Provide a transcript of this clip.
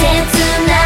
切な